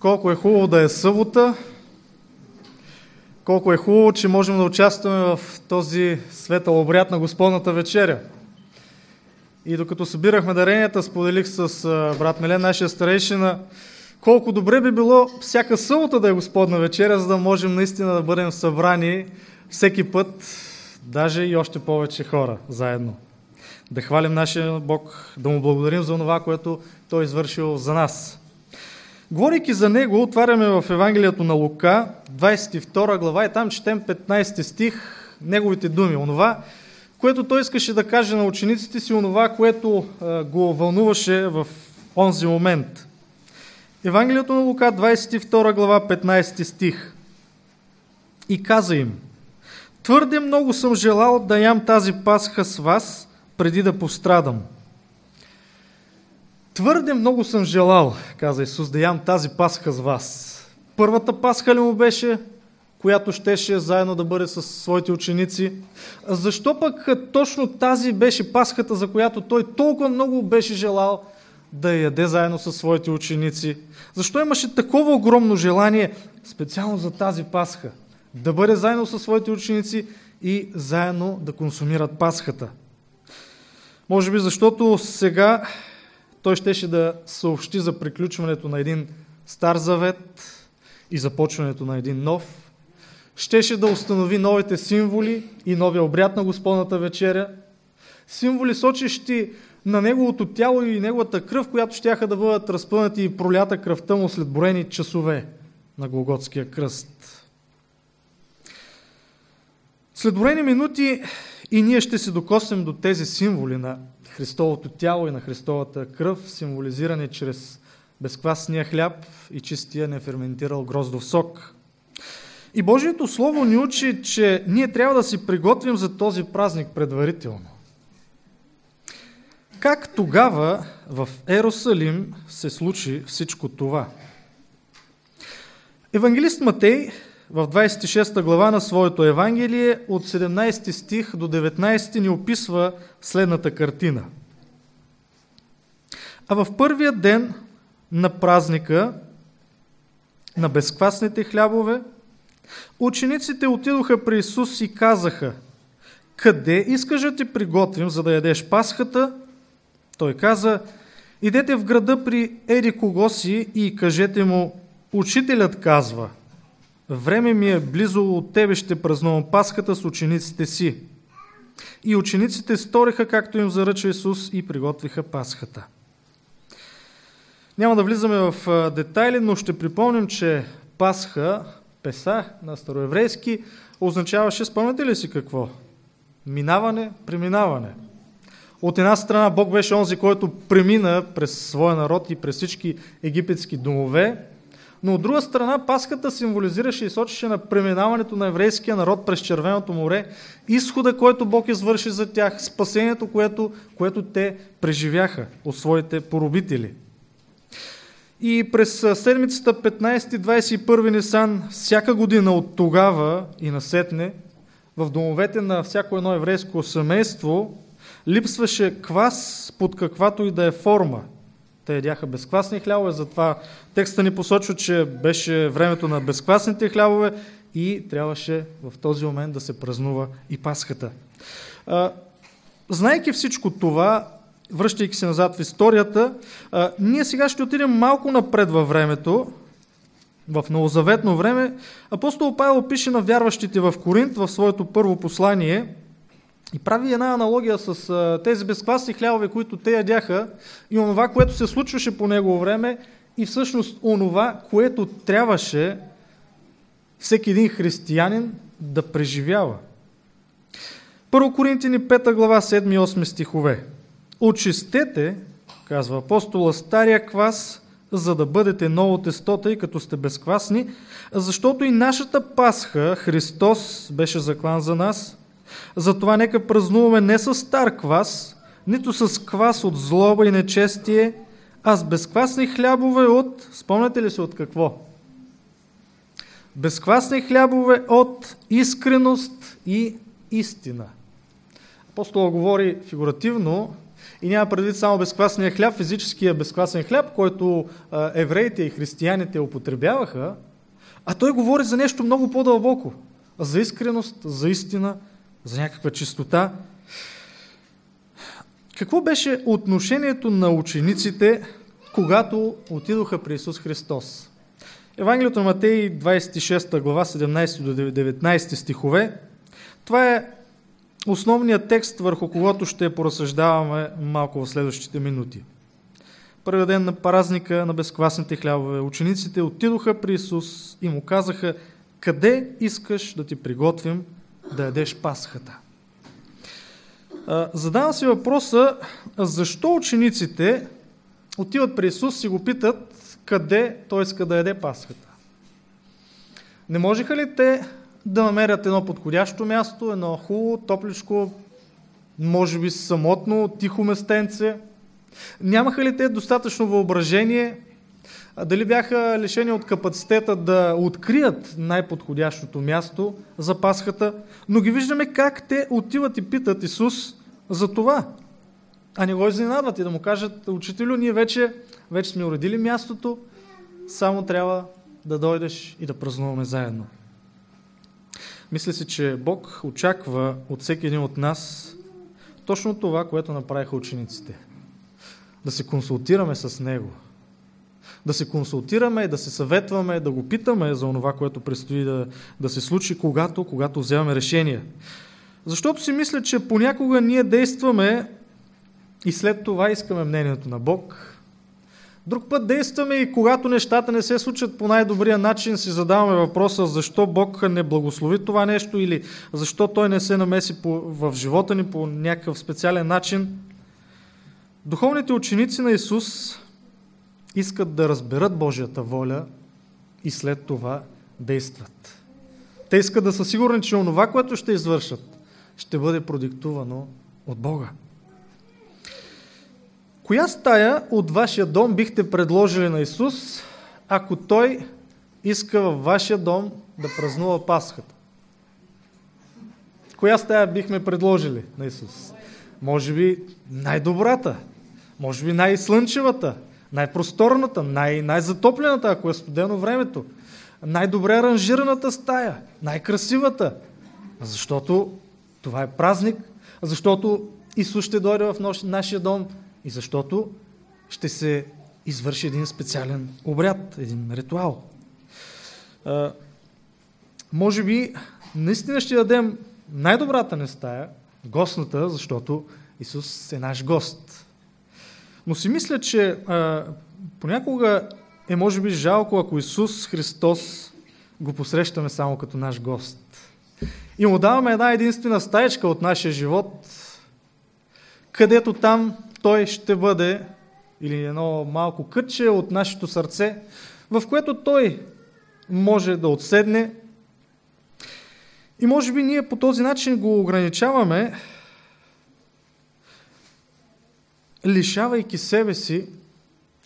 Колко е хубаво да е събота, колко е хубаво, че можем да участваме в този светъл обряд на Господната вечеря. И докато събирахме даренията, споделих с брат Мелен, нашия старейшина, колко добре би било всяка събота да е Господна вечеря, за да можем наистина да бъдем събрани всеки път, даже и още повече хора заедно. Да хвалим нашия Бог, да му благодарим за това, което Той е извършил за нас. Говорейки за него, отваряме в Евангелието на Лука, 22 глава и там четем 15 стих, неговите думи. Онова, което той искаше да каже на учениците си, онова, което го вълнуваше в онзи момент. Евангелието на Лука, 22 глава, 15 стих. И каза им, Твърде много съм желал да ям тази пасха с вас, преди да пострадам. Твърде много съм желал, каза Исус, да ям тази пасха с вас. Първата пасха ли му беше, която щеше заедно да бъде с своите ученици? Защо пък точно тази беше пасхата, за която той толкова много беше желал да яде заедно с своите ученици? Защо имаше такова огромно желание специално за тази пасха? Да бъде заедно с своите ученици и заедно да консумират пасхата. Може би защото сега той щеше да съобщи за приключването на един стар завет и започването на един нов. Щеше да установи новите символи и новия обряд на Господната вечеря. Символи сочещи на неговото тяло и неговата кръв, която щяха да бъдат разпънати и пролята кръвта му след броени часове на Голготския кръст. След броени минути и ние ще се докоснем до тези символи на Христовото тяло и на Христовата кръв, символизирани чрез безквасния хляб и чистия неферментирал гроздов сок. И Божието Слово ни учи, че ние трябва да си приготвим за този празник предварително. Как тогава в Ерусалим се случи всичко това? Евангелист Матей в 26 глава на своето Евангелие от 17 стих до 19 ни описва следната картина. А в първия ден на празника на безквасните хлябове, учениците отидоха при Исус и казаха, къде искаш да ти приготвим, за да ядеш пасхата? Той каза, идете в града при Еди кого си и кажете му, учителят казва – Време ми е близо от тебе ще празнувам Пасхата с учениците си. И учениците сториха, както им заръча Исус и приготвиха Пасхата. Няма да влизаме в детайли, но ще припомним, че Пасха, Песа на староеврейски, означаваше, спомняте ли си какво? Минаване, преминаване. От една страна Бог беше онзи, който премина през своя народ и през всички египетски домове, но от друга страна Пасхата символизираше и сочеше на преминаването на еврейския народ през Червеното море, изхода, който Бог извърши за тях, спасението, което, което те преживяха от своите поробители. И през седмицата 15-21 Нисан, всяка година от тогава и насетне, в домовете на всяко едно еврейско семейство липсваше квас под каквато и да е форма – те ядяха безквасни хлябове, затова текста ни посочва, че беше времето на безквасните хлябове и трябваше в този момент да се празнува и Пасхата. Знайки всичко това, връщайки се назад в историята, ние сега ще отидем малко напред във времето, в новозаветно време. Апостол Павел пише на вярващите в Коринт в своето първо послание – и прави една аналогия с а, тези безквасни хлябове, които те ядяха и онова, което се случваше по негово време и всъщност онова, което трябваше всеки един християнин да преживява. Първо Коринтини 5 глава 7 и 8 стихове. Очистете, казва апостола, стария квас, за да бъдете ново тесто, тъй като сте безквасни, защото и нашата Пасха, Христос, беше заклан за нас – затова нека празнуваме не с стар квас, нито с квас от злоба и нечестие, а с безквасни хлябове от... Спомняте ли се от какво? Безквасни хлябове от искреност и истина. Апостол говори фигуративно, И няма предвид само безквасния хляб, физическия безквасен хляб, който евреите и християните употребяваха, а той говори за нещо много по-дълбоко. За искреност, за истина, за някаква чистота. Какво беше отношението на учениците, когато отидоха при Исус Христос? Евангелието на Матей, 26 глава, 17 до 19 стихове. Това е основният текст, върху когото ще поразсъждаваме малко в следващите минути. Първият ден на празника на безквасните хлябове учениците отидоха при Исус и му казаха, къде искаш да ти приготвим да ядеш пасхата? Задавам си въпроса, защо учениците отиват при Исус и го питат къде той иска да яде пасхата. Не можеха ли те да намерят едно подходящо място, едно хубаво, топличко, може би самотно, тихо местенце? Нямаха ли те достатъчно въображение? Дали бяха лишени от капацитета да открият най-подходящото място за Пасхата? Но ги виждаме как те отиват и питат Исус за това. А не го изненадват и да му кажат, учителю, ние вече, вече сме уредили мястото, само трябва да дойдеш и да празнуваме заедно. Мисля си, че Бог очаква от всеки един от нас точно това, което направиха учениците. Да се консултираме с Него. Да се консултираме, да се съветваме, да го питаме за това, което предстои да, да се случи, когато, когато вземаме решение. Защото си мисля, че понякога ние действаме и след това искаме мнението на Бог, Друг път действаме и когато нещата не се случат по най-добрия начин, си задаваме въпроса защо Бог не благослови това нещо или защо Той не се намеси по, в живота ни по някакъв специален начин. Духовните ученици на Исус искат да разберат Божията воля и след това действат. Те искат да са сигурни, че онова, което ще извършат, ще бъде продиктувано от Бога. Коя стая от вашия дом бихте предложили на Исус, ако Той иска във вашия дом да празнува Пасхата? Коя стая бихме предложили на Исус? Може би най-добрата, може би най-слънчевата, най-просторната, най- най-затоплената, ако е студено времето, най-добре аранжираната стая, най-красивата. Защото това е празник, защото Исус ще дойде в нашия дом и защото ще се извърши един специален обряд, един ритуал. А, може би наистина ще дадем най-добрата не стая, гостната, защото Исус е наш гост. Но си мисля, че а, понякога е може би жалко, ако Исус Христос го посрещаме само като наш гост. И му даваме една единствена стаечка от нашия живот, където там той ще бъде, или едно малко кътче от нашето сърце, в което той може да отседне. И може би ние по този начин го ограничаваме, лишавайки себе си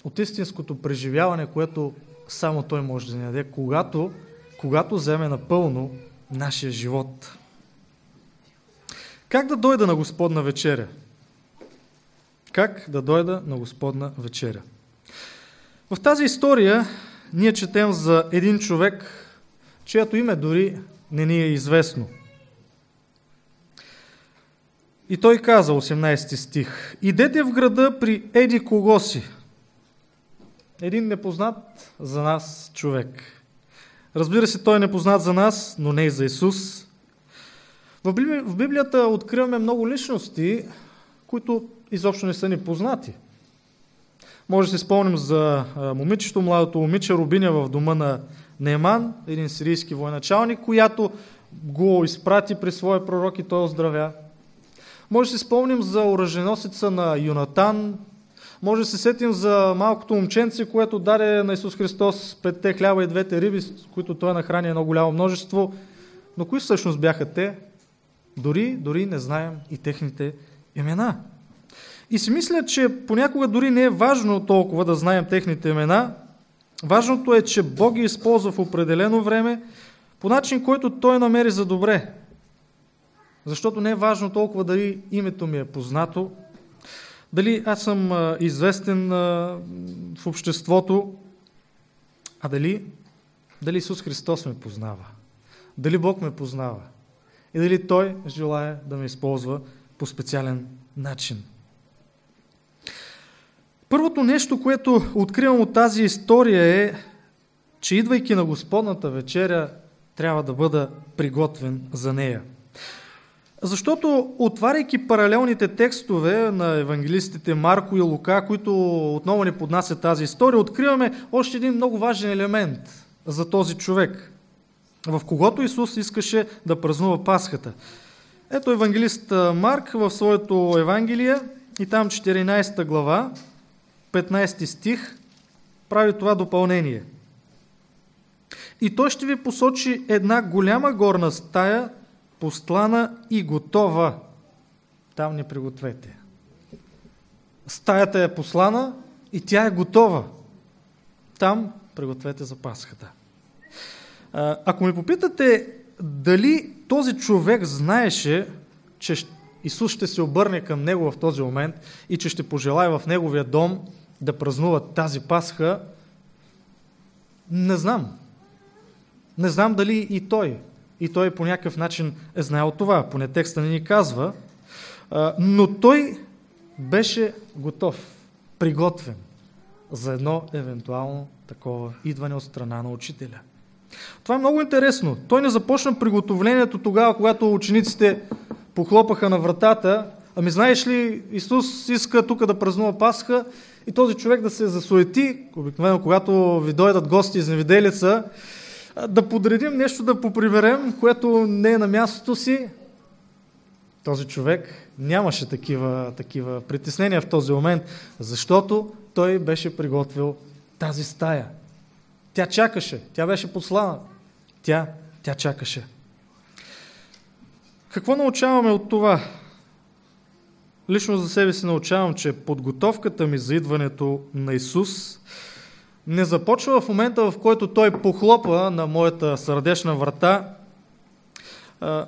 от истинското преживяване, което само той може да ни даде, когато, когато вземе напълно нашия живот. Как да дойда на Господна вечеря? как да дойда на Господна вечеря. В тази история ние четем за един човек, чието име дори не ни е известно. И той каза, 18 стих, идете в града при Еди кого си. Един непознат за нас човек. Разбира се, той е непознат за нас, но не и за Исус. В Библията откриваме много личности, които изобщо не са ни познати. Може да си спомним за момичето, младото момиче Рубиня в дома на Неман, един сирийски военачалник, която го изпрати при своя пророк и той оздравя. Може да си спомним за оръженосица на Юнатан, може да се сетим за малкото момченце, което даде на Исус Христос петте хляба и двете риби, с които той нахрани едно голямо множество. Но кои всъщност бяха те? Дори, дори не знаем и техните имена. И си мисля, че понякога дори не е важно толкова да знаем техните имена. Важното е, че Бог ги използва в определено време по начин, който Той намери за добре. Защото не е важно толкова дали името ми е познато, дали аз съм известен в обществото, а дали, дали Исус Христос ме познава, дали Бог ме познава и дали Той желая да ме използва по специален начин. Първото нещо, което откривам от тази история е, че идвайки на Господната вечеря, трябва да бъда приготвен за нея. Защото, отваряйки паралелните текстове на евангелистите Марко и Лука, които отново ни поднасят тази история, откриваме още един много важен елемент за този човек, в когото Исус искаше да празнува Пасхата. Ето евангелист Марк в своето Евангелие и там 14 глава, 15 стих, прави това допълнение. И той ще ви посочи една голяма горна стая, постлана и готова. Там не пригответе. Стаята е послана и тя е готова. Там пригответе за Пасхата. Ако ми попитате дали този човек знаеше, че Исус ще се обърне към него в този момент и че ще пожелая в неговия дом да празнуват тази Пасха, не знам. Не знам дали и той и той по някакъв начин е знаел това, поне текста не ни казва, но той беше готов, приготвен за едно евентуално такова идване от страна на учителя. Това е много интересно. Той не започна приготовлението тогава, когато учениците похлопаха на вратата. Ами знаеш ли, Исус иска тук да празнува Пасха и този човек да се засуети, обикновено когато ви дойдат гости из невиделица, да подредим нещо, да поприберем, което не е на мястото си. Този човек нямаше такива, такива притеснения в този момент, защото той беше приготвил тази стая. Тя чакаше, тя беше послана. Тя, тя чакаше. Какво научаваме от това? Лично за себе си научавам, че подготовката ми за идването на Исус не започва в момента, в който той похлопа на моята сърдечна врата.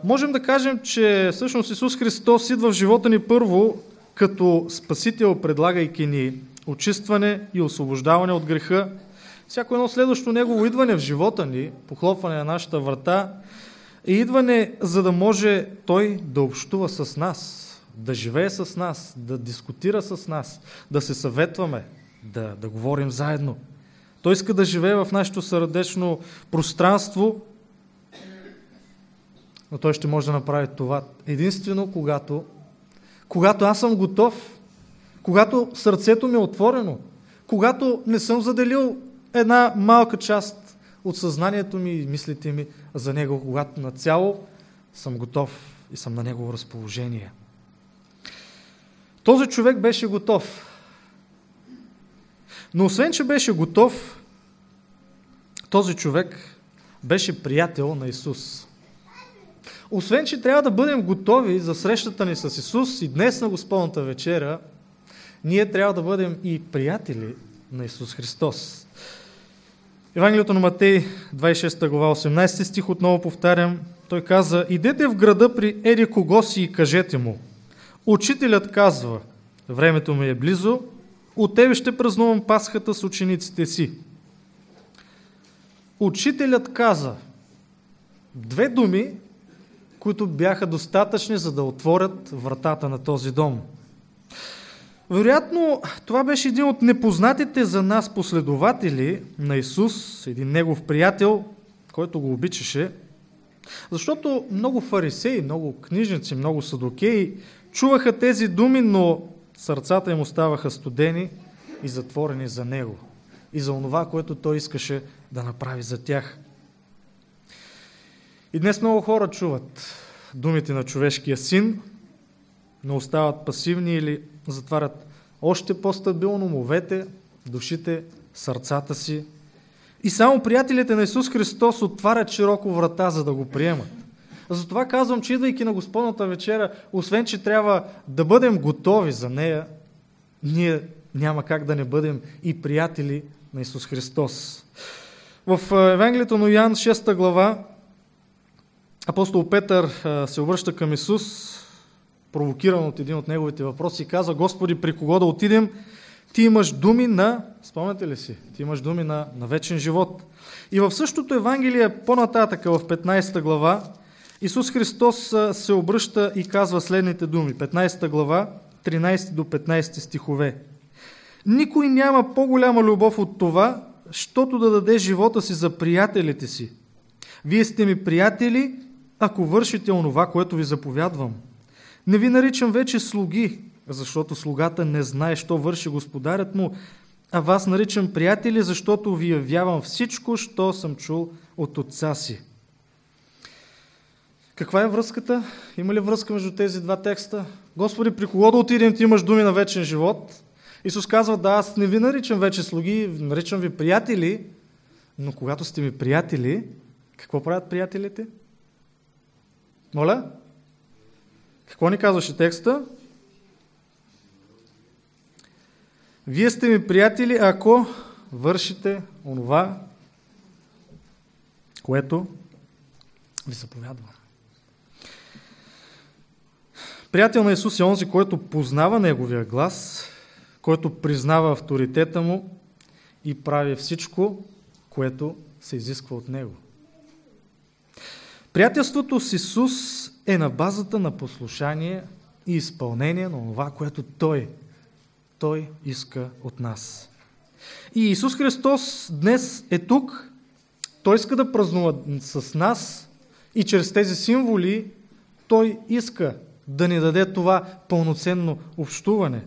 Можем да кажем, че всъщност Исус Христос идва в живота ни първо като Спасител, предлагайки ни очистване и освобождаване от греха. Всяко едно следващо Негово идване в живота ни, похлопване на нашата врата, е идване, за да може Той да общува с нас, да живее с нас, да дискутира с нас, да се съветваме, да, да говорим заедно. Той иска да живее в нашето сърдечно пространство, но той ще може да направи това единствено когато, когато аз съм готов, когато сърцето ми е отворено, когато не съм заделил една малка част от съзнанието ми и мислите ми за Него, когато нацяло съм готов и съм на Негово разположение. Този човек беше готов. Но освен, че беше готов, този човек беше приятел на Исус. Освен, че трябва да бъдем готови за срещата ни с Исус и днес на Господната вечера, ние трябва да бъдем и приятели на Исус Христос. Евангелието на Матей, 26 глава, 18 стих, отново повтарям, той каза, идете в града при Еди кого си и кажете му, учителят казва, времето ми е близо, от тебе ще празнувам Пасхата с учениците си. Учителят каза две думи, които бяха достатъчни, за да отворят вратата на този дом. Вероятно, това беше един от непознатите за нас последователи на Исус, един негов приятел, който го обичаше, защото много фарисеи, много книжници, много садокеи чуваха тези думи, но сърцата им оставаха студени и затворени за него и за онова, което той искаше да направи за тях. И днес много хора чуват думите на човешкия син, но остават пасивни или затварят още по-стабилно умовете, душите, сърцата си. И само приятелите на Исус Христос отварят широко врата, за да го приемат. Затова казвам, че идвайки на Господната вечера, освен, че трябва да бъдем готови за нея, ние няма как да не бъдем и приятели на Исус Христос. В Евангелието на Йоан 6 глава апостол Петър се обръща към Исус провокиран от един от неговите въпроси и каза, Господи, при кого да отидем? Ти имаш думи на, спомняте ли си, ти имаш думи на, на вечен живот. И в същото Евангелие, по-нататък, в 15 глава, Исус Христос се обръща и казва следните думи. 15 глава, 13 до 15 стихове. Никой няма по-голяма любов от това, щото да даде живота си за приятелите си. Вие сте ми приятели, ако вършите онова, което ви заповядвам. Не ви наричам вече слуги, защото слугата не знае, що върши господарят му, а вас наричам приятели, защото ви явявам всичко, що съм чул от отца си. Каква е връзката? Има ли връзка между тези два текста? Господи, при кого да отидем, ти имаш думи на вечен живот? Исус казва, да, аз не ви наричам вече слуги, наричам ви приятели, но когато сте ми приятели, какво правят приятелите? Моля? Какво ни казваше текста? Вие сте ми приятели, ако вършите онова, което ви заповядва. Приятел на Исус е онзи, който познава Неговия глас, който признава авторитета Му и прави всичко, което се изисква от Него. Приятелството с Исус е на базата на послушание и изпълнение на това, което Той, Той иска от нас. И Исус Христос днес е тук, Той иска да празнува с нас и чрез тези символи Той иска да ни даде това пълноценно общуване.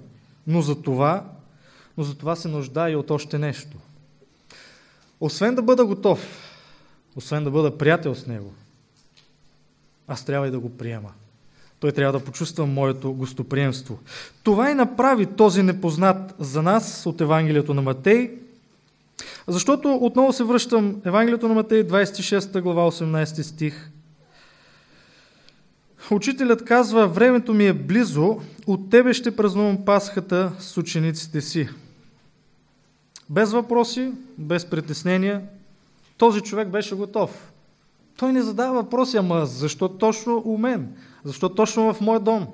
Но за това, но за това се нуждае и от още нещо. Освен да бъда готов, освен да бъда приятел с Него, аз трябва и да го приема. Той трябва да почувства моето гостоприемство. Това и направи този непознат за нас от Евангелието на Матей, защото отново се връщам Евангелието на Матей, 26 глава, 18 стих. Учителят казва, времето ми е близо, от тебе ще празнувам Пасхата с учениците си. Без въпроси, без притеснения, този човек беше готов. Той не задава въпроси, ама защо точно у мен? Защо точно в моя дом?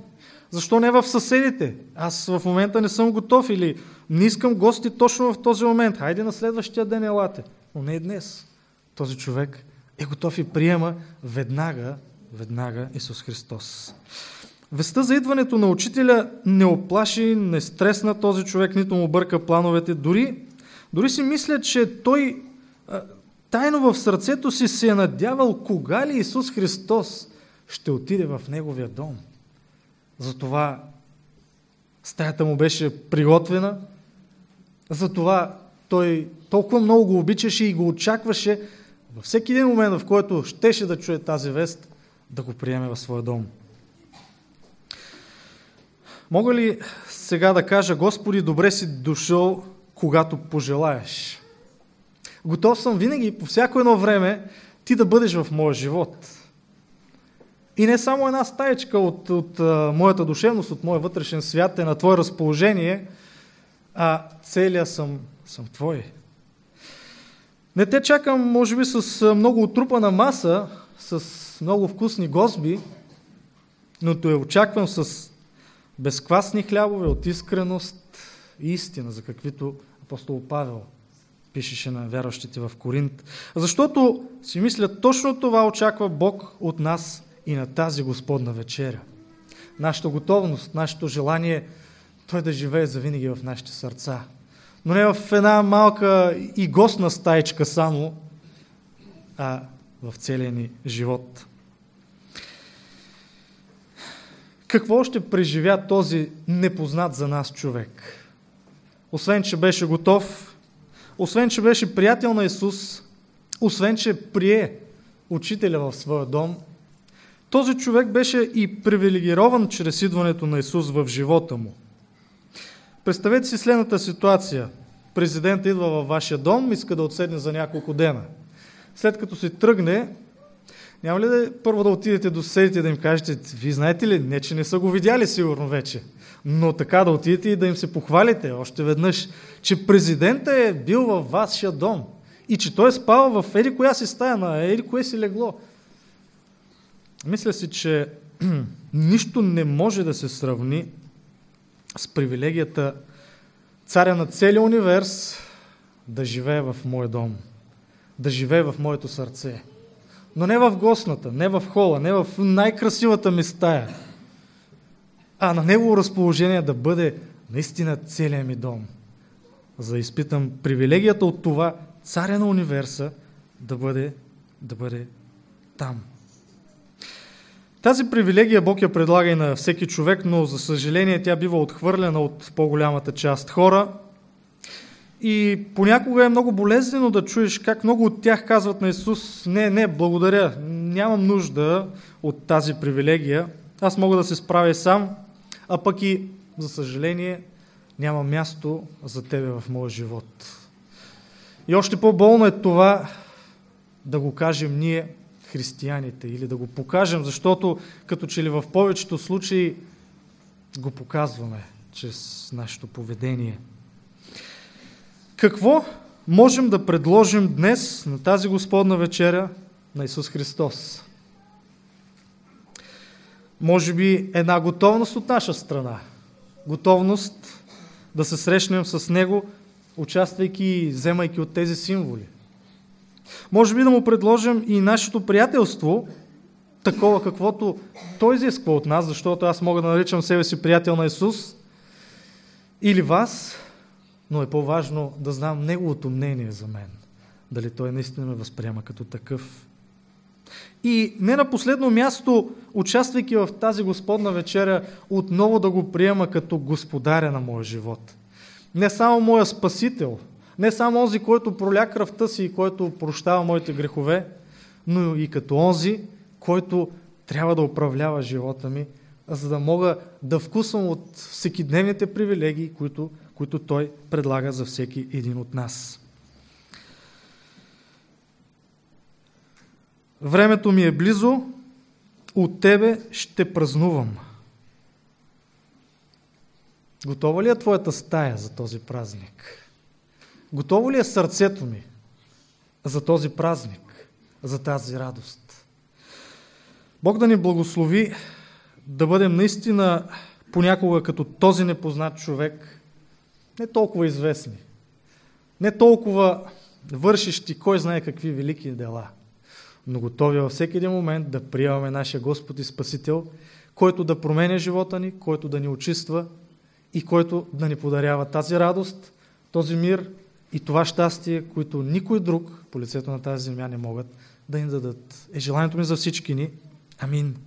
Защо не в съседите? Аз в момента не съм готов или не искам гости точно в този момент. Хайде на следващия ден елате. Но не днес. Този човек е готов и приема веднага, веднага Исус Христос. Веста за идването на учителя не оплаши, не стресна този човек, нито му бърка плановете. Дори, дори си мисля, че той тайно в сърцето си се е надявал кога ли Исус Христос ще отиде в неговия дом. Затова стаята му беше приготвена, затова той толкова много го обичаше и го очакваше във всеки един момент, в който щеше да чуе тази вест, да го приеме в своя дом. Мога ли сега да кажа, Господи, добре си дошъл, когато пожелаеш? Готов съм винаги, по всяко едно време, ти да бъдеш в моя живот. И не само една стаечка от, от моята душевност, от моя вътрешен свят е на твое разположение, а целия съм, съм твой. Не те чакам, може би, с много отрупана маса, с много вкусни гозби, но те очаквам с безквасни хлябове от искреност и истина, за каквито апостол Павел пишеше на вярващите в Коринт. Защото си мисля, точно това очаква Бог от нас и на тази Господна вечеря. Нашата готовност, нашето желание Той да живее завинаги в нашите сърца. Но не в една малка и гостна стаечка само, а в целия ни живот. Какво ще преживя този непознат за нас човек? Освен, че беше готов освен че беше приятел на Исус, освен че прие учителя в своя дом, този човек беше и привилегирован чрез идването на Исус в живота му. Представете си следната ситуация. Президентът идва във вашия дом, иска да отседне за няколко дена. След като се тръгне, няма ли да първо да отидете до съседите да им кажете, вие знаете ли, не че не са го видяли сигурно вече, но така да отидете и да им се похвалите още веднъж, че президента е бил във вашия дом и че той е спал в еди коя си стая, на еди кое си легло. Мисля си, че нищо не може да се сравни с привилегията царя на целия универс да живее в мой дом, да живее в моето сърце. Но не в гостната, не в хола, не в най-красивата ми стая, а на негово разположение да бъде наистина целият ми дом. За да изпитам привилегията от това царя на универса да бъде, да бъде там. Тази привилегия Бог я предлага и на всеки човек, но за съжаление тя бива отхвърлена от по-голямата част хора. И понякога е много болезнено да чуеш как много от тях казват на Исус, не, не, благодаря, нямам нужда от тази привилегия, аз мога да се справя сам, а пък и, за съжаление, няма място за тебе в моя живот. И още по-болно е това да го кажем ние, християните, или да го покажем, защото като че ли в повечето случаи го показваме чрез нашето поведение. Какво можем да предложим днес на тази Господна вечеря на Исус Христос? Може би една готовност от наша страна. Готовност да се срещнем с Него, участвайки и вземайки от тези символи. Може би да му предложим и нашето приятелство, такова каквото Той изисква от нас, защото аз мога да наричам себе си приятел на Исус, или вас, но е по-важно да знам Неговото мнение за мен. Дали Той наистина ме възприема като такъв. И не на последно място, участвайки в тази Господна вечеря, отново да го приема като господаря на моя живот. Не само моя спасител, не само онзи, който проля кръвта си и който прощава моите грехове, но и като онзи, който трябва да управлява живота ми, за да мога да вкусвам от всекидневните привилегии, които, които Той предлага за всеки един от нас. Времето ми е близо, от Тебе ще празнувам. Готова ли е твоята стая за този празник? Готово ли е сърцето ми за този празник, за тази радост? Бог да ни благослови да бъдем наистина понякога като този непознат човек, не толкова известни, не толкова вършещи кой знае какви велики дела, но готови във всеки един момент да приемаме нашия Господ и Спасител, който да променя живота ни, който да ни очиства и който да ни подарява тази радост, този мир и това щастие, които никой друг по лицето на тази земя не могат да ни дадат. Е желанието ми за всички ни. Амин.